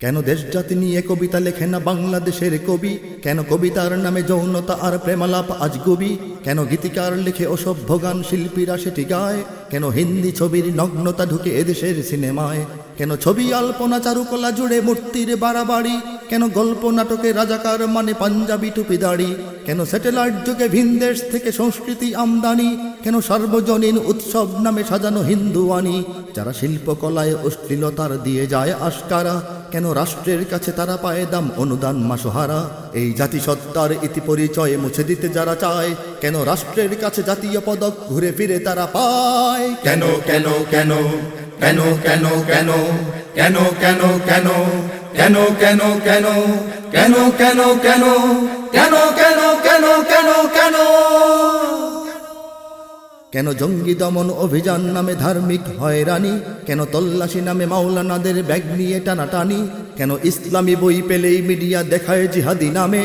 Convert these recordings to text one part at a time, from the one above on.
কেন দেশ জাতি নিয়ে কবিতা লেখে না বাংলাদেশের কবি? কেন কবিতার নামে যৌনতা আর প্রেমালাপ আজ কবি কেন গীতিকার লিখে অসভ্য গান শিল্পীরা সেটি গায়? কেন হিন্দি ছবির নগ্নতা ঢুকে এদেশের সিনেমায়? কেন ছবি আলপনা চারুকলা জুড়ে মূর্তির বাড়াবাড়ি? কেন গল্প নাটকে রাজাকার মানে পাঞ্জাবি টুপি দাড়ি? কেন স্যাটেলাইট যুগে ভিনদেশ থেকে সংস্কৃতি আমদানি? কেন সার্বজনীন উৎসব নামে সাজানো হিন্দু আনি যারা শিল্পকলায় অশ্লীলতার দিয়ে যায় আশকারা? কেন রাষ্ট্রের কাছে তারা পায় দাম অনুদান মাসহারা? এই জাতিসত্তার ইতি পরিচয় মুছে দিতে যারা চায়, কেন রাষ্ট্রের কাছে জাতীয় পদক ঘুরে ফিরে তারা পায়? কেন কেন কেন? কেন কেন কেন কেন কেন কেন কেন কেন কেন কেন কেন কেন কেন কেন কেন কেন কেন কেন জঙ্গি দমন অভিযান নামে ধার্মিক হয়রানি কেন তল্লাশি নামে মাওলানাদের ব্যাগ নিয়ে টানাটানি কেন ইসলামী বই পেলেই মিডিয়া দেখায় জিহাদি নামে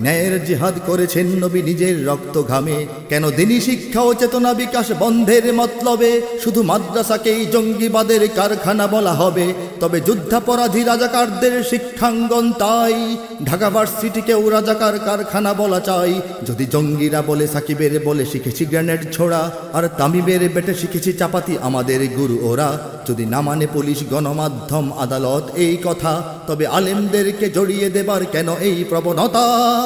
ন্যায়ের জিহাদ করেছেন নবী নিজের রক্ত ঘামে কেন দিনী শিক্ষা ও চেতনা বিকাশ বন্ধের মতলবে? শুধু মাদ্রাসাকেই জঙ্গিবাদের কারখানা বলা হবে। তবে যুদ্ধাপরাধী রাজাকারদের শিক্ষাঙ্গন তাই। ঢাকা ভার্সিটিকেও রাজাকার কারখানা বলা চাই। যদি জঙ্গিরা বলে সাকিবের বলে শিখেছি গ্রেনেড ছোড়া, আর তামিবের বেটে শিখেছি চাপাতি আমাদের গুরু ওরা। যদি না মানে পুলিশ গণমাধ্যম আদালত এই কথা, তবে আলেমদেরকে জড়িয়ে দেবার কেন এই প্রবণতা?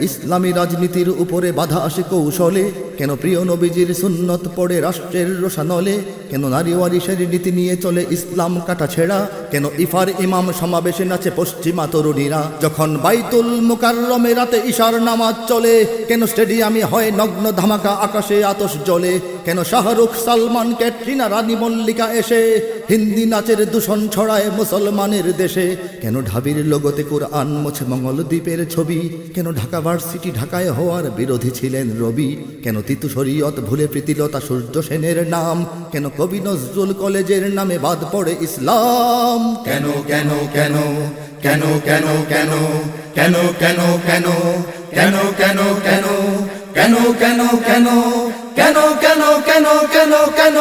ইসলামী রাজনীতির উপরে বাধা আসে কৌশলে? কেন প্রিয় নবীজির সুন্নত পড়ে রাষ্ট্রের রোশানলে? কেন নারী ওয়ারিসের নীতি নিয়ে চলে ইসলাম কাটা ছেড়া? কেন ইফার ইমাম সমাবেশে নাচে পশ্চিমা তরুণীরা? যখন বাইতুল মুকাররমে রাতে ইশার নামাজ চলে, কেন স্টেডিয়ামে হয় নগ্ন ধামাকা আকাশে আতস জ্বলে? কেন শাহরুখ সালমান ক্যাটরিনা রানী মল্লিকা এসে হিন্দি নাচের দূষণ ছড়ায় মুসলমানের দেশে কেন ঢাবির লোগোতে কোরআন মোছে মঙ্গলদ্বীপের ছবি কেন ঢাকা ভার্সিটি ঢাকায় হওয়ার বিরোধী ছিলেন রবি কেন তিতু শরীয়ত ভুলে প্রীতিলতা সূর্য সেনের নাম কেন কবি নজরুল কলেজের নামে বাদ পড়ে ইসলাম কেন কেন কেন কেন কেন কেন কেন কেন কেন কেন কেন কেন কেন কেন কেন কেন কেন কেন কেন কেন কেন?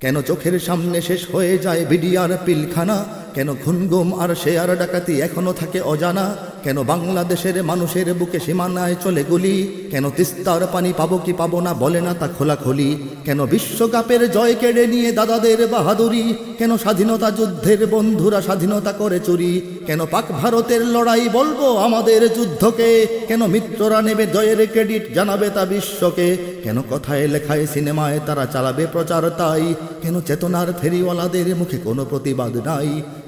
কেন চোখের সামনে শেষ হয়ে যায় বিডিআর পিলখানা? কেন খুনগুম আর শেয়ার ডাকাতি এখনও থাকে অজানা? কেন বাংলাদেশের মানুষের বুকে সীমানায় চলে গুলি? কেন তিস্তার পানি পাবো কি পাবো না বলে না তা খোলাখুলি? কেন বিশ্বকাপের জয় কেড়ে নিয়ে দাদাদের বাহাদুরি? কেন স্বাধীনতা যুদ্ধের বন্ধুরা স্বাধীনতা করে চুরি? কেন পাক ভারতের লড়াই বলব আমাদের যুদ্ধকে? কেন মিত্ররা নেবে জয়ের ক্রেডিট জানাবে তা বিশ্বকে? কেন কথায় লেখায় সিনেমায় তারা চালাবে প্রচার তাই? কেন চেতনার ফেরিওয়ালাদের মুখে কোনো প্রতিবাদ নাই?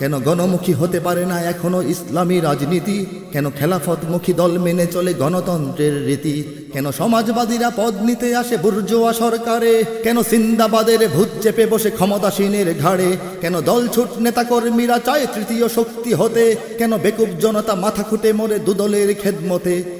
কেন গণমুখী হতে পারে না এখনও ইসলামী রাজনীতি? কেন খেলাফতমুখী দল মেনে চলে গণতন্ত্রের রীতি? কেন সমাজবাদীরা পদ নিতে আসে বুর্জোয়া সরকারে? কেন সিন্দাবাদের ভূত চেপে বসে ক্ষমতাসীনের ঘাড়ে? কেন দল ছুট নেতা কর্মীরা চায় তৃতীয় শক্তি হতে? কেন বেকুব জনতা মাথা খুঁটে মরে দুদলের খেদমতে?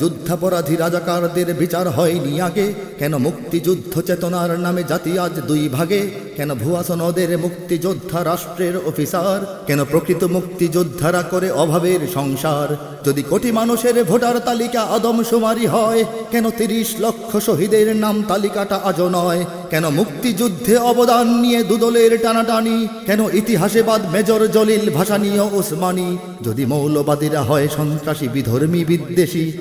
যুদ্ধাপরাধী রাজাকারদের বিচার হয়নি আগে? কেন মুক্তিযুদ্ধ চেতনার নামে জাতি আজ দুই ভাগে? কেন ভুয়া সনদের মুক্তিযোদ্ধা রাষ্ট্রের অফিসার? কেন প্রকৃত মুক্তিযোদ্ধারা করে অভাবের সংসার? যদি কোটি মানুষের ভোটার তালিকা আদম আদমশুমারি হয়, কেন তিরিশ লক্ষ শহীদের নাম তালিকাটা আজও নয়? কেন মুক্তিযুদ্ধে অবদান নিয়ে দুদলের টানাটানি? কেন ইতিহাসে বাদ মেজর জলিল ভাসানীয় ওসমানী? যদি মৌলবাদীরা হয় সন্ত্রাসী, বিধর্মী, বিদ্বেষী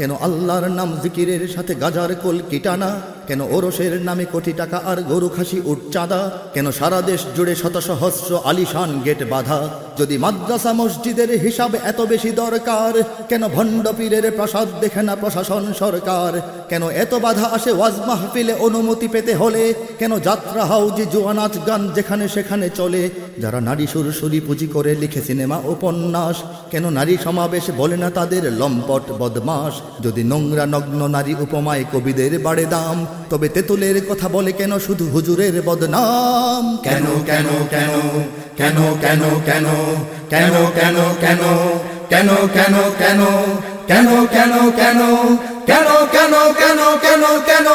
কেন আল্লাহর নাম জিকিরের সাথে গাজার কোল কিটানা? কেন ওরসের নামে কোটি টাকা আর গরু খাসি উটচাঁদা কেন সারা দেশ জুড়ে শত সহস্র আলিশান গেট বাধা? যদি মাদ্রাসা মসজিদের হিসাব এত বেশি দরকার, কেন ভণ্ড পীরের প্রসাদ দেখে না প্রশাসন সরকার? কেন এত বাধা আসে ওয়াজ মাহফিলে অনুমতি পেতে হলে? কেন যাত্রা হাউজি জুয়া নাচ গান যেখানে সেখানে চলে? যারা নারী সুরসুরি পুঁজি করে লিখে সিনেমা উপন্যাস, কেন নারী সমাবেশ বলে না তাদের লম্পট বদমাস? যদি নোংরা নগ্ন নারী উপমায় কবিদের বাড়ে দাম, তবে তেঁতুলের কথা বলে কেন শুধু হুজুরের বদনাম? কেন কেন কেন? কেন কেন কেন কেন কেন কেন কেন কেন কেন কেন কেন কেন কেন কেন কেন কেন কেন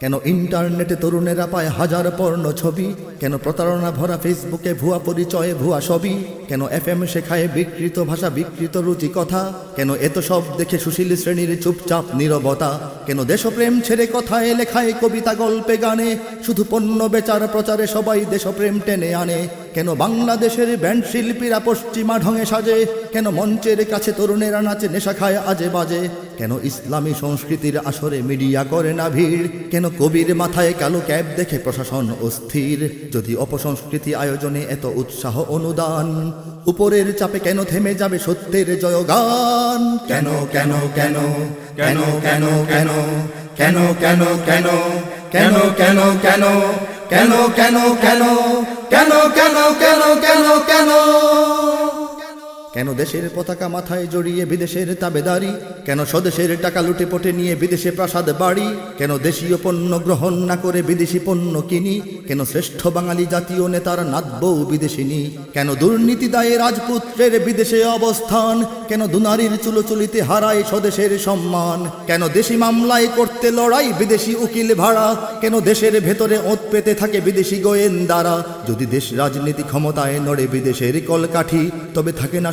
কেন ইন্টারনেটে তরুণেরা পায় হাজার পর্ণ ছবি কেন প্রতারণা ভরা ফেসবুকে ভুয়া পরিচয়ে ভুয়া ছবি কেন এফ এম শেখায় বিকৃত ভাষা, বিকৃত রুচি কথা? কেন এত সব দেখে সুশীল শ্রেণির চুপচাপ নীরবতা? কেন দেশপ্রেম ছেড়ে কথায় লেখায় কবিতা, গল্পে গানে? শুধু পণ্য বেচার প্রচারে সবাই দেশপ্রেম টেনে আনে। কেন বাংলাদেশের ব্যান্ড শিল্পীরা পশ্চিমা ঢঙে সাজে? কেন মঞ্চের কাছে তরুণেরা নাচে, নেশা খায়, আজে বাজে? কেন ইসলামী সংস্কৃতির আসরে মিডিয়া করে না ভিড়? কেন কবির মাথায় কালো ক্যাব দেখে প্রশাসন অস্থির? যদি অপসংস্কৃতি আয়োজনে এত উৎসাহ অনুদান উপরের চাপে কেন থেমে যাবে সত্যের জয়গান? কেন কেন কেন? কেন কেন কেন? কেন কেন কেন? কেন কেন কেন? কেন কেন কেন? কেন কেন কেন কেন কেন? কেন দেশের পতাকা মাথায় জড়িয়ে বিদেশের তাবেদারি? কেন স্বদেশের টাকা লুটে পটে নিয়ে বিদেশে প্রাসাদ বাড়ি? কেন দেশীয় পণ্য গ্রহণ না করে বিদেশি পণ্য কিনি? কেন শ্রেষ্ঠ বাঙালি জাতীয় নেতার নাদবৌ বিদেশিনী কেন দুর্নীতি দায়ে রাজপুত্রের বিদেশে অবস্থান? কেন দুনারীর চুলোচুলিতে হারায় স্বদেশের সম্মান? কেন দেশি মামলায় করতে লড়াই বিদেশি উকিল ভাড়া? কেন দেশের ভেতরে ওত পেতে থাকে বিদেশি গোয়েন্দারা? যদি দেশ রাজনীতি ক্ষমতায় নড়ে বিদেশের কলকাঠি, তবে থাকে না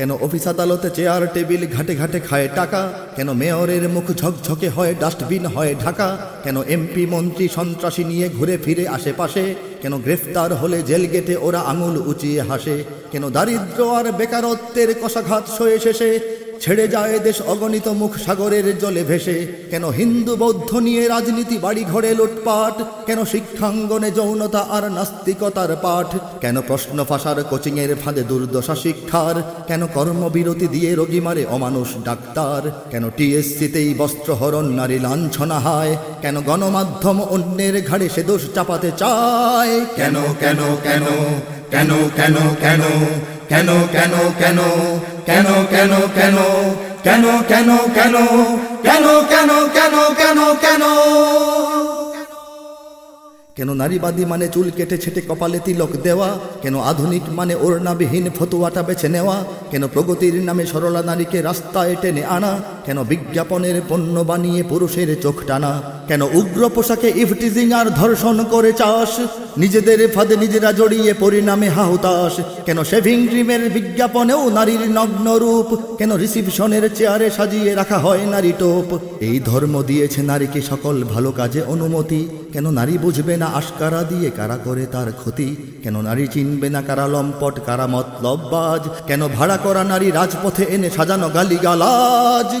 কেন অফিস আদালতে চেয়ার, টেবিল ঘাটে ঘাটে খায় টাকা? কেন মেয়রের মুখ ঝকঝকে হয়, ডাস্টবিন হয় ঢাকা? কেন এমপি, মন্ত্রী, সন্ত্রাসী নিয়ে ঘুরে ফিরে আশেপাশে? কেন গ্রেফতার হলে জেল গেটে ওরা আঙুল উঁচিয়ে হাসে? কেন দারিদ্র আর বেকারত্বের কষাঘাত সয়ে শেষে? ছেড়ে যায় দেশ অগণিত মুখ সাগরের জলে ভেসে। কেন হিন্দু বৌদ্ধ নিয়ে রাজনীতি বাড়ি ঘরে লুটপাট? কেন শিক্ষাঙ্গনে যৌনতা আর নাস্তিকতার পাঠ? কেন প্রশ্ন ফাঁসার কোচিংয়ের ফাঁদে দুর্দশা শিক্ষার? কেন কর্মবিরতি দিয়ে রোগী মারে অমানুষ ডাক্তার? কেন টিএসসিতেই বস্ত্রহরণ নারী লাঞ্ছনা হয়? কেন গণমাধ্যম অন্যের ঘাড়ে সে দোষ চাপাতে চায়? কেন কেন কেন কেন কেন কেন কেন কেন কেন কেন কেন কেন কেন কেন কেন কেন কেন কেন কেন কেন কেন নারীবাদী মানে চুল কেটে ছেটে কপালে তিলক দেওয়া কেন আধুনিক মানে ওড়নাবিহীন ফতুয়াটা বেছে নেওয়া কেন প্রগতির নামে সরলা নারীকে রাস্তায় টেনে আনা কেন বিজ্ঞাপনের পণ্য বানিয়ে পুরুষের চোখ টানা? কেন উগ্র পোশাকে ইফটিজিং আর ধর্ষণ করে চাষ? নিজেদের ফাঁদে নিজেরা জড়িয়ে পরিণামে হাহুতাস কেন শেভিং ক্রিমের বিজ্ঞাপনেও নারীর নগ্ন রূপ? কেন রিসিপশনের চেয়ারে সাজিয়ে রাখা হয় নারী টোপ? এই ধর্ম দিয়েছে নারীকে সকল ভালো কাজে অনুমতি। কেন নারী বুঝবে না আশকারা দিয়ে কারা করে তার ক্ষতি? কেন নারী চিনবে না কারা লম্পট, কারা মতলববাজ কেন ভাড়া করা নারী রাজপথে এনে সাজানো গালি গালাজ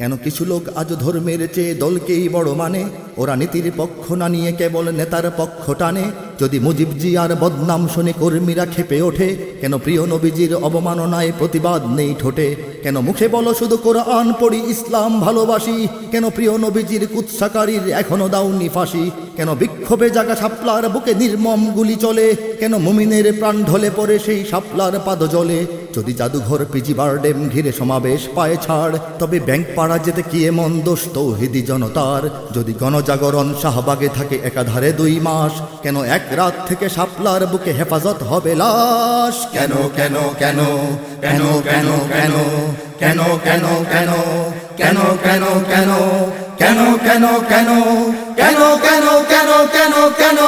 কেন কিছু লোক আজ ধর্মের চেয়ে দলকেই বড় মানে? ওরা নীতির পক্ষ না নিয়ে কেবল নেতার পক্ষ টানে। যদি মুজিবজি আর বদনাম শুনে কর্মীরা খেপে ওঠে, কেন প্রিয় নবীজির অবমাননায় প্রতিবাদ নেই ঠোঁটে? কেন মুখে বলো শুধু কোরআন, পড়ি ইসলাম, ভালোবাসি? কেন প্রিয় নবীজির কুৎসাকারীর এখনও দাউনি ফাঁসি? কেন বিক্ষোভে জাগা সাপলার বুকে নির্মম গুলি চলে? কেন মুমিনের প্রাণ ঢলে পড়ে সেই সাপলার পাদ জলে যদি জাদুঘর পিজি বারডেম ঘিরে সমাবেশ পায় ছাড়, তবে ব্যাংক পাড়া যেতে কি এমন দোষ তৌহিদি জনতার? যদি গণজাগরণ শাহবাগে থাকে একাধারে দুই মাস, কেন এক রাত থেকে সাপলার বুকে হেফাজত হবে লাশ? কেন কেন কেন? কেন কেন কেন? কেন কেন কেন? কেন কেন কেন? কেন কেন কেন? কেন কেন কেন কেন কেন?